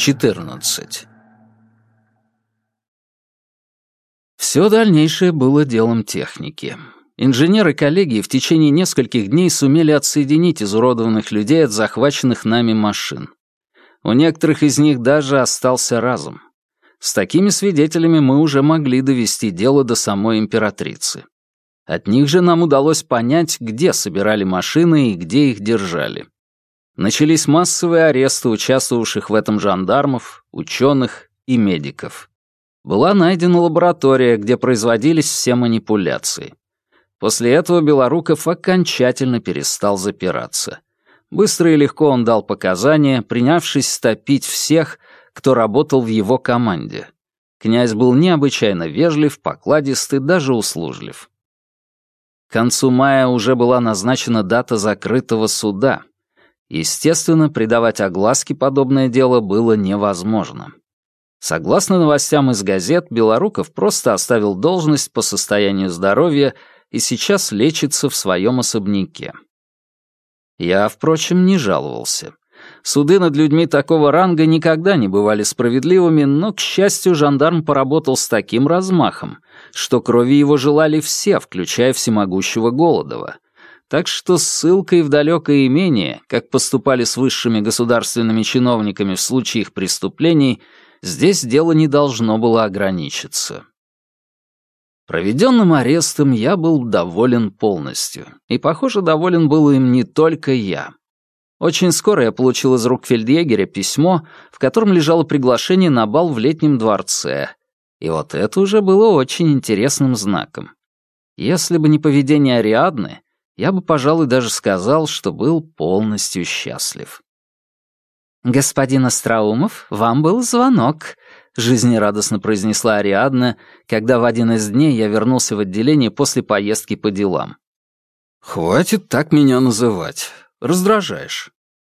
14. Все дальнейшее было делом техники. Инженеры коллегии в течение нескольких дней сумели отсоединить изуродованных людей от захваченных нами машин. У некоторых из них даже остался разум. С такими свидетелями мы уже могли довести дело до самой императрицы. От них же нам удалось понять, где собирали машины и где их держали. Начались массовые аресты участвовавших в этом жандармов, ученых и медиков. Была найдена лаборатория, где производились все манипуляции. После этого Белоруков окончательно перестал запираться. Быстро и легко он дал показания, принявшись стопить всех, кто работал в его команде. Князь был необычайно вежлив, покладист и даже услужлив. К концу мая уже была назначена дата закрытого суда. Естественно, придавать огласке подобное дело было невозможно. Согласно новостям из газет, Белоруков просто оставил должность по состоянию здоровья и сейчас лечится в своем особняке. Я, впрочем, не жаловался. Суды над людьми такого ранга никогда не бывали справедливыми, но, к счастью, жандарм поработал с таким размахом, что крови его желали все, включая всемогущего Голодова. Так что ссылкой в далекое имение, как поступали с высшими государственными чиновниками в случае их преступлений, здесь дело не должно было ограничиться. Проведенным арестом я был доволен полностью. И, похоже, доволен был им не только я. Очень скоро я получил из рук фельдъегеря письмо, в котором лежало приглашение на бал в летнем дворце. И вот это уже было очень интересным знаком. Если бы не поведение Ариадны, я бы, пожалуй, даже сказал, что был полностью счастлив. «Господин Остроумов, вам был звонок», — жизнерадостно произнесла Ариадна, когда в один из дней я вернулся в отделение после поездки по делам. «Хватит так меня называть. Раздражаешь».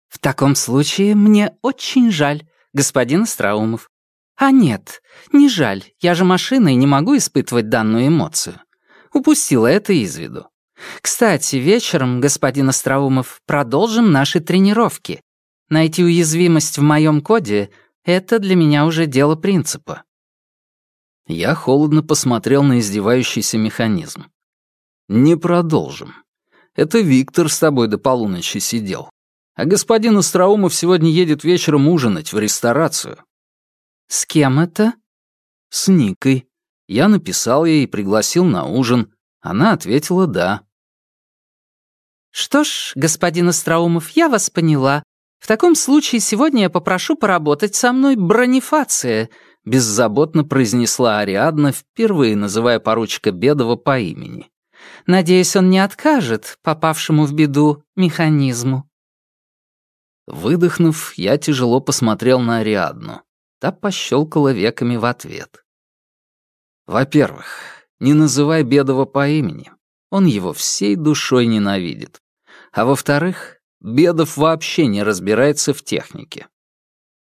«В таком случае мне очень жаль, господин Остроумов». «А нет, не жаль. Я же машина и не могу испытывать данную эмоцию. Упустила это из виду. Кстати, вечером, господин Остроумов, продолжим наши тренировки. Найти уязвимость в моем коде это для меня уже дело принципа. Я холодно посмотрел на издевающийся механизм. Не продолжим. Это Виктор с тобой до полуночи сидел. А господин Остроумов сегодня едет вечером ужинать в ресторацию. С кем это? С Никой. Я написал ей и пригласил на ужин. Она ответила «да». «Что ж, господин Остроумов, я вас поняла. В таком случае сегодня я попрошу поработать со мной бронифация», беззаботно произнесла Ариадна, впервые называя поручика Бедова по имени. «Надеюсь, он не откажет попавшему в беду механизму». Выдохнув, я тяжело посмотрел на Ариадну. Та пощелкала веками в ответ. «Во-первых, не называй Бедова по имени. Он его всей душой ненавидит. А во-вторых, Бедов вообще не разбирается в технике.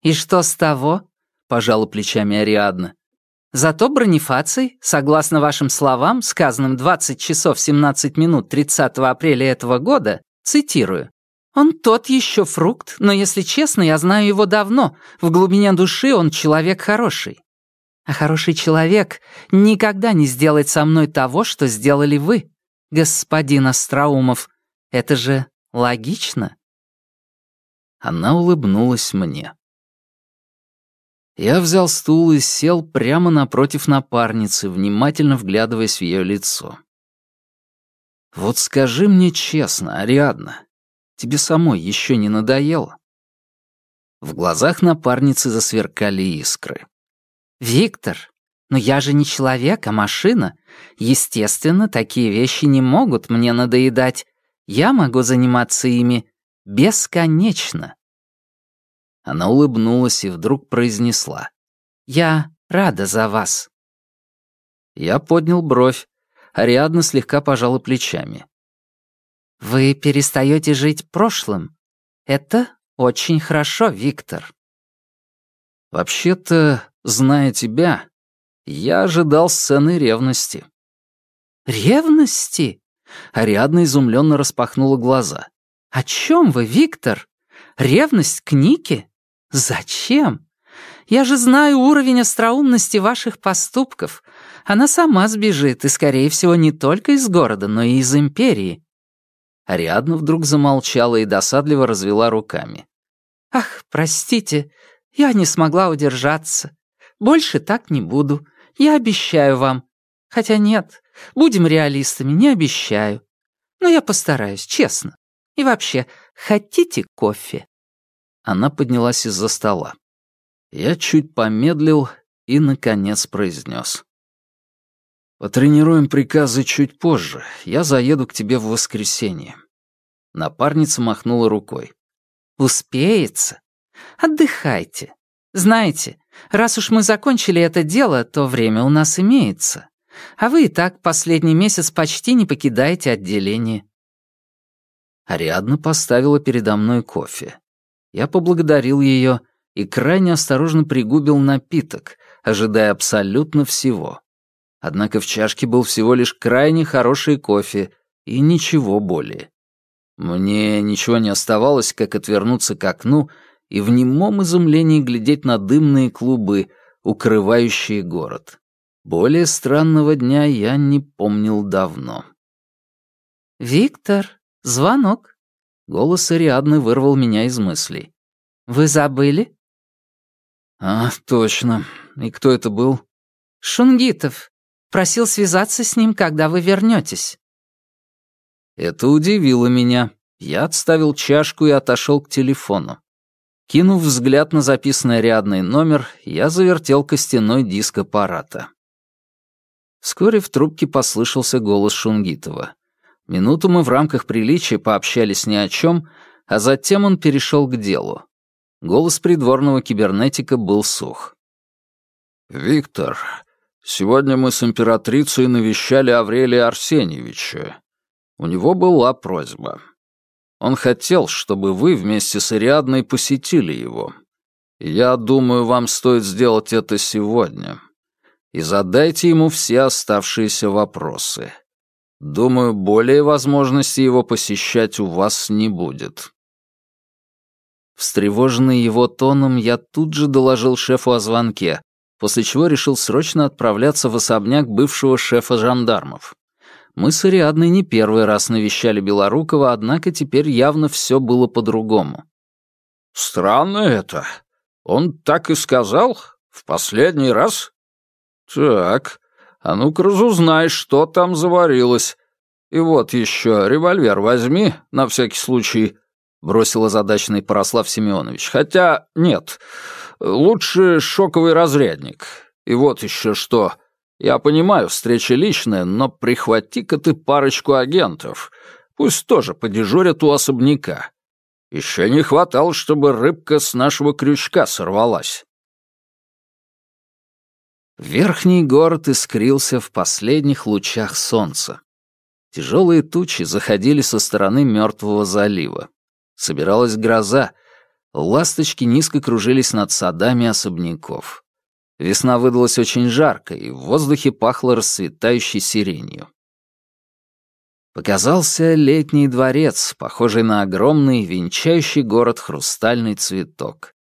«И что с того?» — пожала плечами Ариадна. «Зато бронифаций, согласно вашим словам, сказанным 20 часов 17 минут 30 апреля этого года, цитирую, «Он тот еще фрукт, но, если честно, я знаю его давно. В глубине души он человек хороший. А хороший человек никогда не сделает со мной того, что сделали вы, господин Остроумов. Это же Логично?» Она улыбнулась мне. Я взял стул и сел прямо напротив напарницы, внимательно вглядываясь в ее лицо. «Вот скажи мне честно, Ариадна, тебе самой еще не надоело?» В глазах напарницы засверкали искры. «Виктор, но я же не человек, а машина. Естественно, такие вещи не могут мне надоедать я могу заниматься ими бесконечно». Она улыбнулась и вдруг произнесла. «Я рада за вас». Я поднял бровь. Ариадна слегка пожала плечами. «Вы перестаете жить прошлым. Это очень хорошо, Виктор». «Вообще-то, зная тебя, я ожидал сцены ревности». «Ревности?» Ариадна изумленно распахнула глаза. «О чем вы, Виктор? Ревность к Нике? Зачем? Я же знаю уровень остроумности ваших поступков. Она сама сбежит, и, скорее всего, не только из города, но и из империи». Ариадна вдруг замолчала и досадливо развела руками. «Ах, простите, я не смогла удержаться. Больше так не буду. Я обещаю вам. Хотя нет, будем реалистами, не обещаю. Но я постараюсь, честно. И вообще, хотите кофе?» Она поднялась из-за стола. Я чуть помедлил и, наконец, произнес. «Потренируем приказы чуть позже. Я заеду к тебе в воскресенье». Напарница махнула рукой. «Успеется. Отдыхайте. Знаете, раз уж мы закончили это дело, то время у нас имеется. А вы и так последний месяц почти не покидаете отделение». Ариадна поставила передо мной кофе. Я поблагодарил ее и крайне осторожно пригубил напиток, ожидая абсолютно всего. Однако в чашке был всего лишь крайне хороший кофе и ничего более. Мне ничего не оставалось, как отвернуться к окну и в немом изумлении глядеть на дымные клубы, укрывающие город. Более странного дня я не помнил давно. «Виктор, звонок!» Голос Ариадны вырвал меня из мыслей. «Вы забыли?» «А, точно. И кто это был?» «Шунгитов. Просил связаться с ним, когда вы вернетесь». Это удивило меня. Я отставил чашку и отошел к телефону. Кинув взгляд на записанный рядный номер, я завертел костяной диск аппарата. Вскоре в трубке послышался голос Шунгитова. Минуту мы в рамках приличия пообщались ни о чем, а затем он перешел к делу. Голос придворного кибернетика был сух. «Виктор, сегодня мы с императрицей навещали Аврелия Арсеньевича. У него была просьба. Он хотел, чтобы вы вместе с Ариадной посетили его. Я думаю, вам стоит сделать это сегодня. И задайте ему все оставшиеся вопросы. Думаю, более возможности его посещать у вас не будет. Встревоженный его тоном, я тут же доложил шефу о звонке, после чего решил срочно отправляться в особняк бывшего шефа жандармов. Мы с Ариадной не первый раз навещали Белорукова, однако теперь явно все было по-другому. «Странно это. Он так и сказал? В последний раз?» «Так, а ну-ка разузнай, что там заварилось. И вот еще, револьвер возьми, на всякий случай бросил озадаченный Порослав Семенович. «Хотя нет, лучше шоковый разрядник. И вот еще что. Я понимаю, встреча личная, но прихвати-ка ты парочку агентов. Пусть тоже подежурят у особняка. Еще не хватало, чтобы рыбка с нашего крючка сорвалась». Верхний город искрился в последних лучах солнца. Тяжелые тучи заходили со стороны Мертвого залива. Собиралась гроза. Ласточки низко кружились над садами особняков. Весна выдалась очень жарко, и в воздухе пахло расцветающей сиренью. Показался летний дворец, похожий на огромный, венчающий город хрустальный цветок.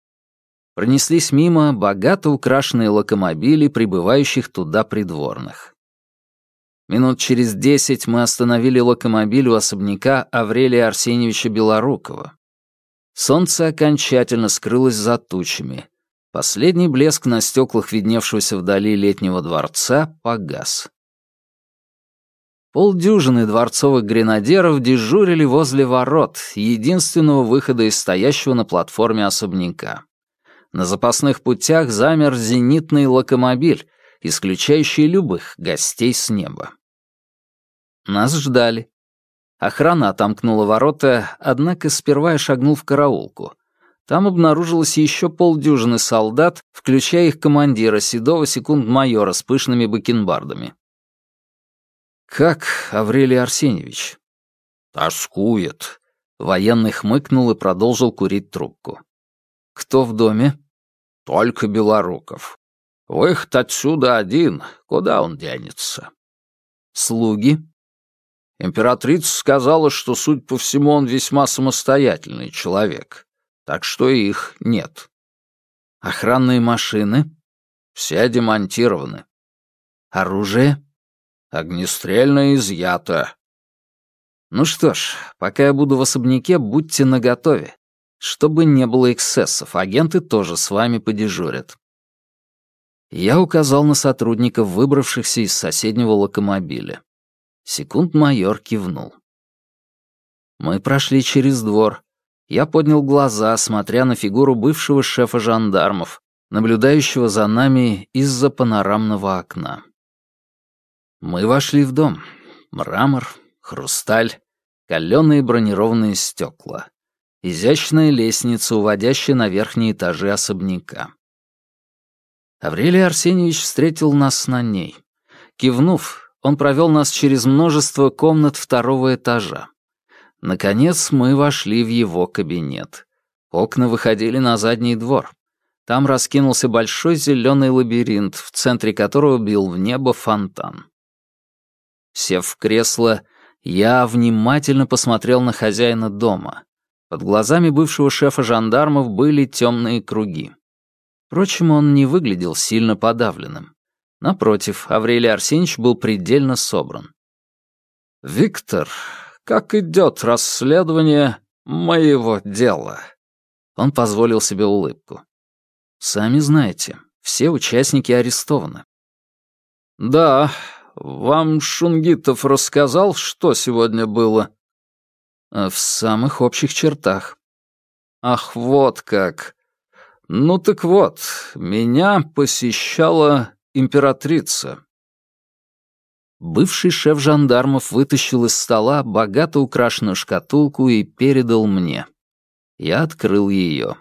Пронеслись мимо богато украшенные локомобили, прибывающих туда придворных. Минут через десять мы остановили локомобиль у особняка Аврелия Арсеньевича Белорукова. Солнце окончательно скрылось за тучами. Последний блеск на стеклах видневшегося вдали летнего дворца погас. Полдюжины дворцовых гренадеров дежурили возле ворот, единственного выхода из стоящего на платформе особняка. На запасных путях замер зенитный локомобиль, исключающий любых гостей с неба. Нас ждали. Охрана отомкнула ворота, однако сперва я шагнул в караулку. Там обнаружилось еще полдюжины солдат, включая их командира, седого секунд-майора с пышными бакенбардами. «Как, Аврелий Арсеньевич?» «Тоскует». Военный хмыкнул и продолжил курить трубку. «Кто в доме?» «Только Белоруков. Выход отсюда один. Куда он денется?» «Слуги?» Императрица сказала, что, судя по всему, он весьма самостоятельный человек, так что их нет. Охранные машины? Все демонтированы. Оружие? Огнестрельное изъято. Ну что ж, пока я буду в особняке, будьте наготове. Чтобы не было эксцессов, агенты тоже с вами подежурят. Я указал на сотрудников, выбравшихся из соседнего локомобиля. Секунд-майор кивнул. Мы прошли через двор. Я поднял глаза, смотря на фигуру бывшего шефа жандармов, наблюдающего за нами из-за панорамного окна. Мы вошли в дом. Мрамор, хрусталь, каленые бронированные стекла, изящная лестница, уводящая на верхние этажи особняка. Аврелий Арсеньевич встретил нас на ней. Кивнув, он провел нас через множество комнат второго этажа. Наконец мы вошли в его кабинет. Окна выходили на задний двор. Там раскинулся большой зеленый лабиринт, в центре которого бил в небо фонтан. Сев в кресло, я внимательно посмотрел на хозяина дома. Под глазами бывшего шефа жандармов были темные круги. Впрочем, он не выглядел сильно подавленным. Напротив, Аврелий Арсеньевич был предельно собран. «Виктор, как идет расследование моего дела?» Он позволил себе улыбку. «Сами знаете, все участники арестованы». «Да, вам Шунгитов рассказал, что сегодня было?» «В самых общих чертах». «Ах, вот как!» Ну так вот, меня посещала императрица. Бывший шеф жандармов вытащил из стола богато украшенную шкатулку и передал мне. Я открыл ее.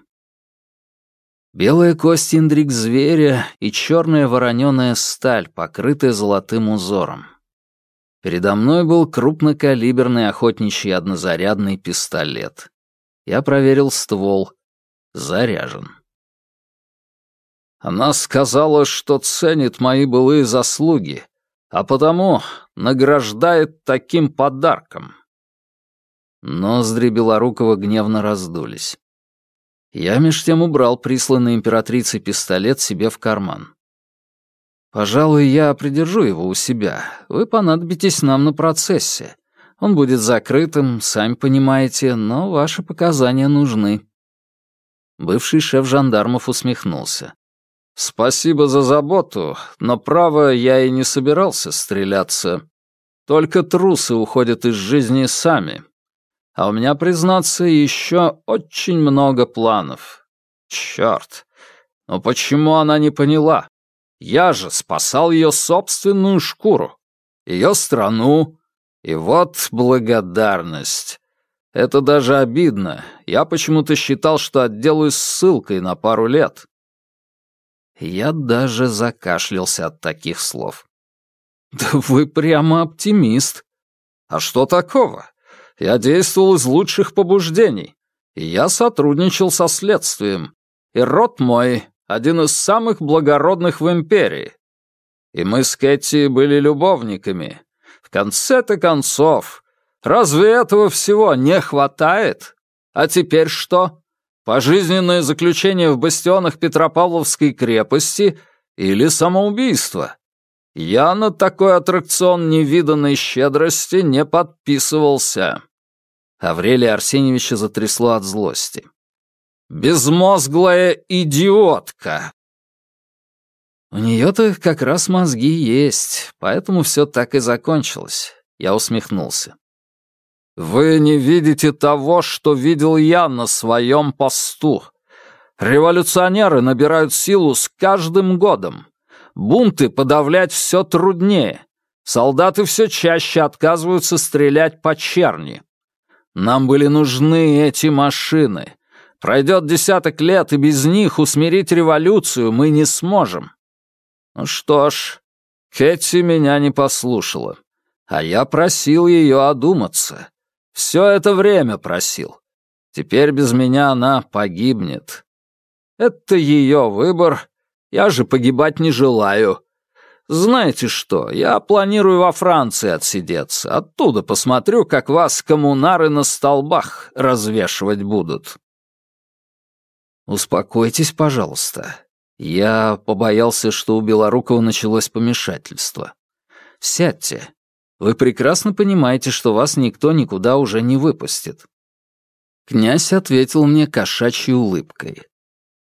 Белая кость индрик зверя и черная вороненая сталь, покрытая золотым узором. Передо мной был крупнокалиберный охотничий однозарядный пистолет. Я проверил ствол. Заряжен. Она сказала, что ценит мои былые заслуги, а потому награждает таким подарком. Ноздри Белорукова гневно раздулись. Я меж тем убрал присланный императрицей пистолет себе в карман. «Пожалуй, я придержу его у себя. Вы понадобитесь нам на процессе. Он будет закрытым, сами понимаете, но ваши показания нужны». Бывший шеф жандармов усмехнулся. «Спасибо за заботу, но, право, я и не собирался стреляться. Только трусы уходят из жизни сами. А у меня, признаться, еще очень много планов. Черт! Но почему она не поняла? Я же спасал ее собственную шкуру, ее страну. И вот благодарность. Это даже обидно. Я почему-то считал, что отделаюсь ссылкой на пару лет. Я даже закашлялся от таких слов. «Да вы прямо оптимист. А что такого? Я действовал из лучших побуждений. И я сотрудничал со следствием. И род мой — один из самых благородных в империи. И мы с Кэти были любовниками. В конце-то концов, разве этого всего не хватает? А теперь что? Пожизненное заключение в бастионах Петропавловской крепости или самоубийство. Я на такой аттракцион невиданной щедрости не подписывался. Аврелия Арсеньевича затрясло от злости. «Безмозглая идиотка!» У нее-то как раз мозги есть, поэтому все так и закончилось. Я усмехнулся. Вы не видите того, что видел я на своем посту. Революционеры набирают силу с каждым годом. Бунты подавлять все труднее. Солдаты все чаще отказываются стрелять по черни. Нам были нужны эти машины. Пройдет десяток лет, и без них усмирить революцию мы не сможем. Ну что ж, Кэти меня не послушала, а я просил ее одуматься. Все это время просил. Теперь без меня она погибнет. Это ее выбор. Я же погибать не желаю. Знаете что, я планирую во Франции отсидеться. Оттуда посмотрю, как вас коммунары на столбах развешивать будут. «Успокойтесь, пожалуйста. Я побоялся, что у Белорукова началось помешательство. Сядьте. Вы прекрасно понимаете, что вас никто никуда уже не выпустит». Князь ответил мне кошачьей улыбкой.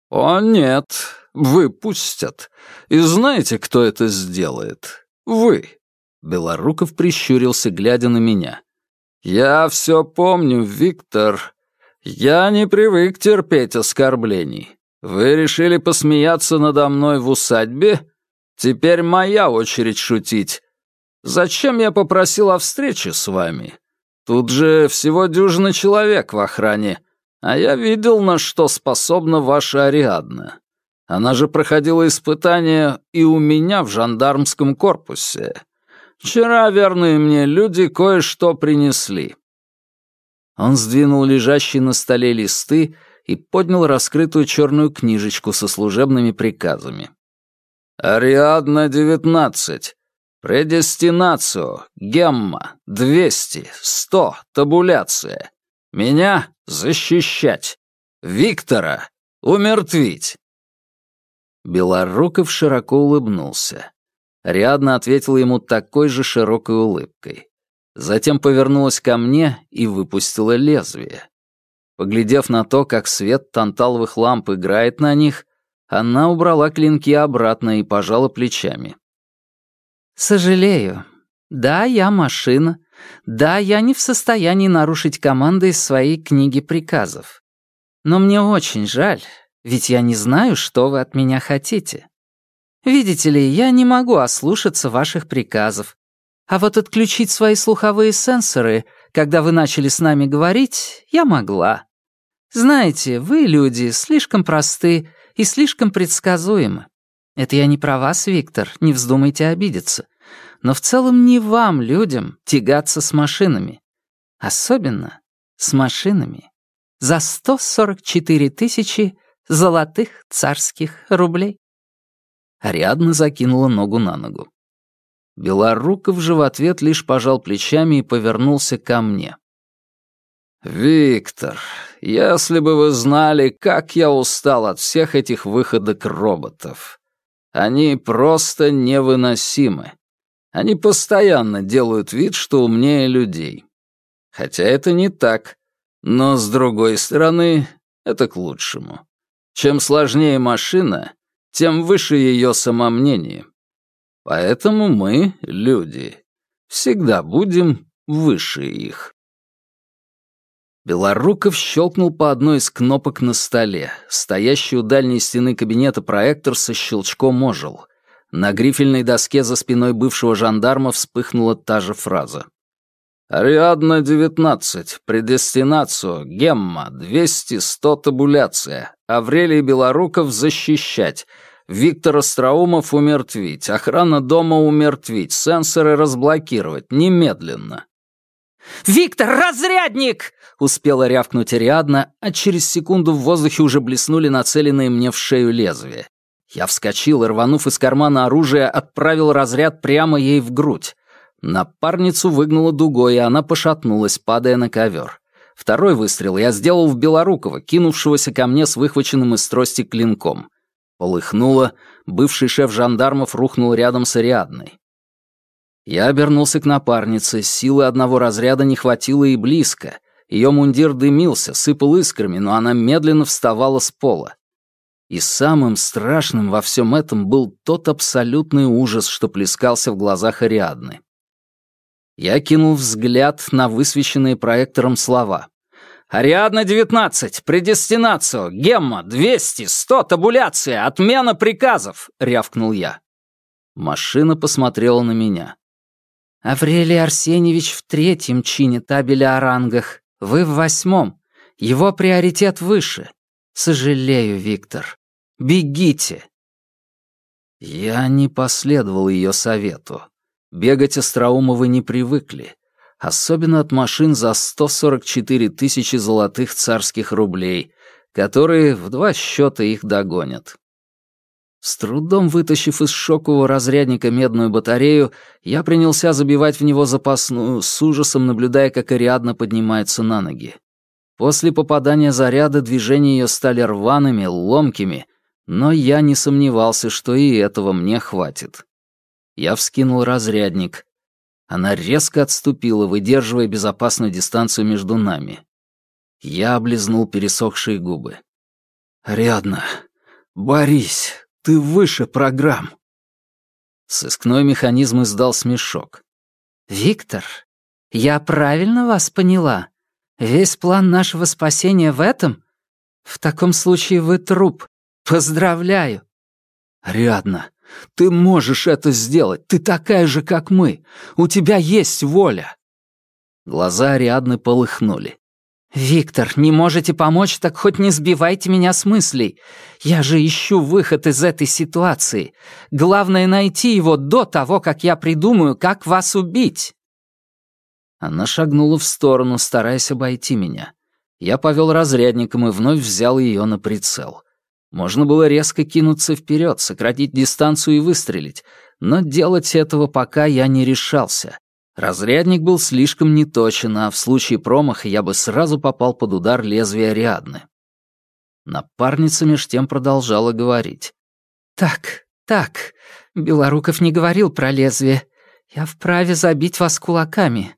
«О, нет, выпустят. И знаете, кто это сделает? Вы». Белоруков прищурился, глядя на меня. «Я все помню, Виктор. Я не привык терпеть оскорблений. Вы решили посмеяться надо мной в усадьбе? Теперь моя очередь шутить. Зачем я попросил о встрече с вами? Тут же всего дюжина человек в охране, а я видел, на что способна ваша Ариадна. Она же проходила испытания и у меня в жандармском корпусе. Вчера верные мне люди кое-что принесли. Он сдвинул лежащие на столе листы и поднял раскрытую черную книжечку со служебными приказами. «Ариадна, 19. Предестинацию. Гемма. 200. 100. Табуляция. Меня защищать. Виктора умертвить». Белоруков широко улыбнулся. Риадна ответила ему такой же широкой улыбкой. Затем повернулась ко мне и выпустила лезвие. Поглядев на то, как свет танталовых ламп играет на них, она убрала клинки обратно и пожала плечами. «Сожалею. Да, я машина. Да, я не в состоянии нарушить команды из своей книги приказов. Но мне очень жаль, ведь я не знаю, что вы от меня хотите. Видите ли, я не могу ослушаться ваших приказов, а вот отключить свои слуховые сенсоры, когда вы начали с нами говорить, я могла. Знаете, вы, люди, слишком просты и слишком предсказуемы. Это я не про вас, Виктор, не вздумайте обидеться. Но в целом не вам, людям, тягаться с машинами. Особенно с машинами. За 144 тысячи золотых царских рублей. Ариадна закинула ногу на ногу. Белоруков же в ответ лишь пожал плечами и повернулся ко мне. «Виктор, если бы вы знали, как я устал от всех этих выходок роботов. Они просто невыносимы. Они постоянно делают вид, что умнее людей. Хотя это не так. Но, с другой стороны, это к лучшему. Чем сложнее машина, тем выше ее самомнение. Поэтому мы, люди, всегда будем выше их. Белоруков щелкнул по одной из кнопок на столе. Стоящий у дальней стены кабинета проектор со щелчком ожил. На грифельной доске за спиной бывшего жандарма вспыхнула та же фраза. «Ариадна, 19. Предестинацию. Гемма. 200-100 табуляция. Аврелий Белоруков защищать. Виктор Остроумов умертвить, охрана дома умертвить, сенсоры разблокировать, немедленно. «Виктор, разрядник!» — успела рявкнуть Ариадна, а через секунду в воздухе уже блеснули нацеленные мне в шею лезвия. Я вскочил и, рванув из кармана оружие, отправил разряд прямо ей в грудь. Напарницу выгнула дугой, и она пошатнулась, падая на ковер. Второй выстрел я сделал в Белорукова, кинувшегося ко мне с выхваченным из трости клинком. Полыхнуло, бывший шеф жандармов рухнул рядом с Ариадной. Я обернулся к напарнице, силы одного разряда не хватило и близко. Ее мундир дымился, сыпал искрами, но она медленно вставала с пола. И самым страшным во всем этом был тот абсолютный ужас, что плескался в глазах Ариадны. Я кинул взгляд на высвеченные проектором слова. «Ариадна-19! Предестинацию! Гемма! 200! 100! Табуляция! Отмена приказов!» — рявкнул я. Машина посмотрела на меня. «Аврелий Арсеньевич в третьем чине табеля о рангах. Вы в восьмом. Его приоритет выше. Сожалею, Виктор. Бегите!» Я не последовал ее совету. Бегать Остроумовы не привыкли особенно от машин за 144 тысячи золотых царских рублей, которые в два счета их догонят. С трудом вытащив из шокового разрядника медную батарею, я принялся забивать в него запасную, с ужасом наблюдая, как Ариадна поднимается на ноги. После попадания заряда движения ее стали рваными, ломкими, но я не сомневался, что и этого мне хватит. Я вскинул разрядник. Она резко отступила, выдерживая безопасную дистанцию между нами. Я облизнул пересохшие губы. «Рядно. Борись, ты выше программ». Сыскной механизм издал смешок. «Виктор, я правильно вас поняла? Весь план нашего спасения в этом? В таком случае вы труп. Поздравляю!» «Рядно, ты можешь это сделать. Ты такая же, как мы. У тебя есть воля». Глаза Ариадны полыхнули. «Виктор, не можете помочь, так хоть не сбивайте меня с мыслей. Я же ищу выход из этой ситуации. Главное — найти его до того, как я придумаю, как вас убить». Она шагнула в сторону, стараясь обойти меня. Я повел разрядником и вновь взял ее на прицел. Можно было резко кинуться вперед, сократить дистанцию и выстрелить, но делать этого пока я не решался. Разрядник был слишком неточен, а в случае промаха я бы сразу попал под удар лезвия Ариадны. Напарница меж тем продолжала говорить. «Так, так, Белоруков не говорил про лезвие. Я вправе забить вас кулаками.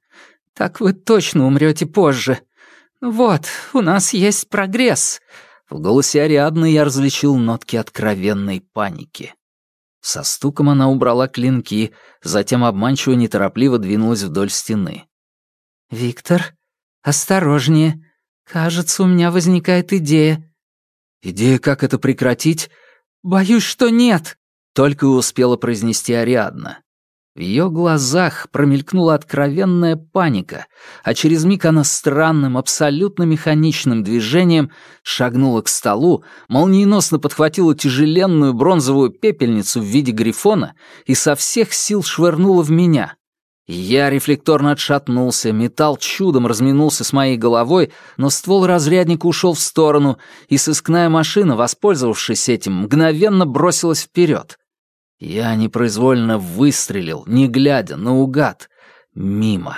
Так вы точно умрете позже. Вот, у нас есть прогресс». В голосе Ариадны я различил нотки откровенной паники. Со стуком она убрала клинки, затем обманчиво неторопливо двинулась вдоль стены. «Виктор, осторожнее. Кажется, у меня возникает идея». «Идея, как это прекратить?» «Боюсь, что нет», — только и успела произнести Ариадна. В ее глазах промелькнула откровенная паника, а через миг она странным, абсолютно механичным движением шагнула к столу, молниеносно подхватила тяжеленную бронзовую пепельницу в виде грифона и со всех сил швырнула в меня. Я рефлекторно отшатнулся, металл чудом разминулся с моей головой, но ствол разрядника ушел в сторону, и сыскная машина, воспользовавшись этим, мгновенно бросилась вперед. Я непроизвольно выстрелил, не глядя, наугад. Мимо.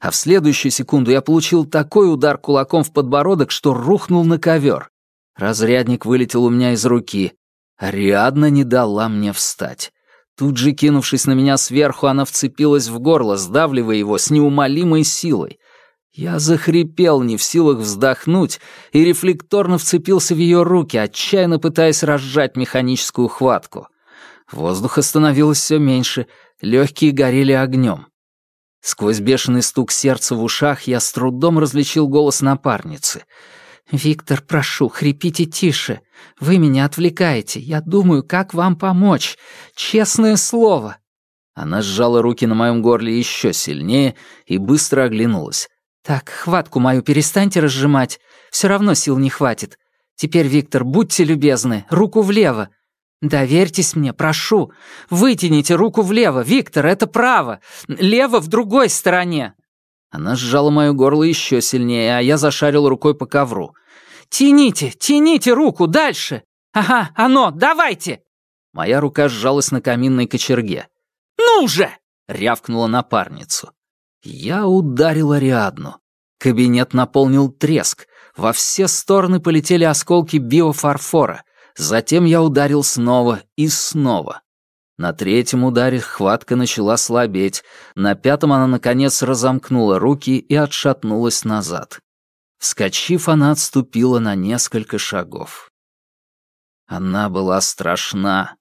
А в следующую секунду я получил такой удар кулаком в подбородок, что рухнул на ковер. Разрядник вылетел у меня из руки. Ариадна не дала мне встать. Тут же, кинувшись на меня сверху, она вцепилась в горло, сдавливая его с неумолимой силой. Я захрипел, не в силах вздохнуть, и рефлекторно вцепился в ее руки, отчаянно пытаясь разжать механическую хватку. Воздуха становилось все меньше, легкие горели огнем. Сквозь бешеный стук сердца в ушах я с трудом различил голос напарницы. «Виктор, прошу, хрипите тише. Вы меня отвлекаете. Я думаю, как вам помочь. Честное слово». Она сжала руки на моем горле еще сильнее и быстро оглянулась. «Так, хватку мою перестаньте разжимать. Все равно сил не хватит. Теперь, Виктор, будьте любезны, руку влево. «Доверьтесь мне, прошу. Вытяните руку влево. Виктор, это право. Лево в другой стороне». Она сжала мое горло еще сильнее, а я зашарил рукой по ковру. «Тяните, тяните руку дальше! Ага, оно, давайте!» Моя рука сжалась на каминной кочерге. «Ну же!» — рявкнула напарницу. Я ударил Ариадну. Кабинет наполнил треск. Во все стороны полетели осколки биофарфора. Затем я ударил снова и снова. На третьем ударе хватка начала слабеть, на пятом она, наконец, разомкнула руки и отшатнулась назад. Вскочив, она отступила на несколько шагов. Она была страшна.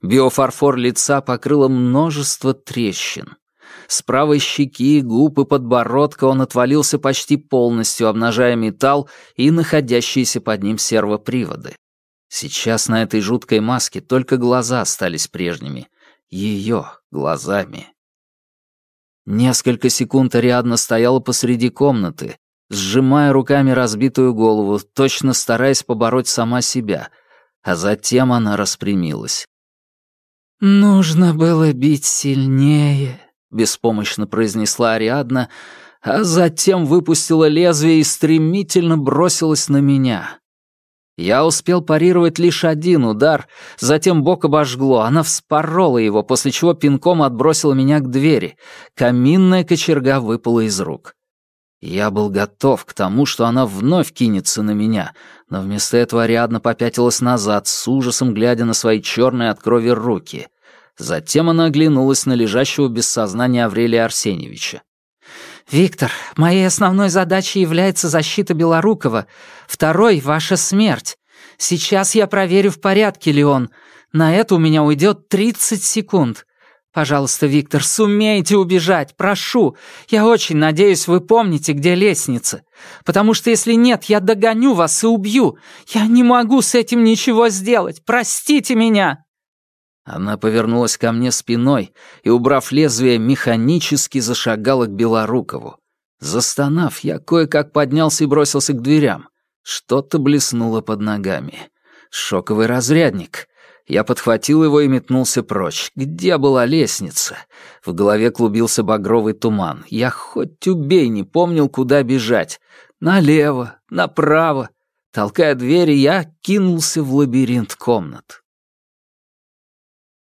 Биофарфор лица покрыло множество трещин. С правой щеки, губ и подбородка он отвалился почти полностью, обнажая металл и находящиеся под ним сервоприводы. Сейчас на этой жуткой маске только глаза остались прежними. Ее глазами. Несколько секунд Ариадна стояла посреди комнаты, сжимая руками разбитую голову, точно стараясь побороть сама себя, а затем она распрямилась. «Нужно было бить сильнее», — беспомощно произнесла Ариадна, а затем выпустила лезвие и стремительно бросилась на меня. Я успел парировать лишь один удар, затем бок обожгло, она вспорола его, после чего пинком отбросила меня к двери. Каминная кочерга выпала из рук. Я был готов к тому, что она вновь кинется на меня, но вместо этого Ариадна попятилась назад, с ужасом глядя на свои черные от крови руки. Затем она оглянулась на лежащего без сознания Аврелия Арсеньевича. «Виктор, моей основной задачей является защита Белорукова. Второй — ваша смерть. Сейчас я проверю, в порядке ли он. На это у меня уйдет 30 секунд. Пожалуйста, Виктор, сумейте убежать, прошу. Я очень надеюсь, вы помните, где лестница. Потому что если нет, я догоню вас и убью. Я не могу с этим ничего сделать. Простите меня!» Она повернулась ко мне спиной и, убрав лезвие, механически зашагала к Белорукову. Застонав, я кое-как поднялся и бросился к дверям. Что-то блеснуло под ногами. Шоковый разрядник. Я подхватил его и метнулся прочь. Где была лестница? В голове клубился багровый туман. Я хоть убей не помнил, куда бежать. Налево, направо. Толкая двери, я кинулся в лабиринт комнат.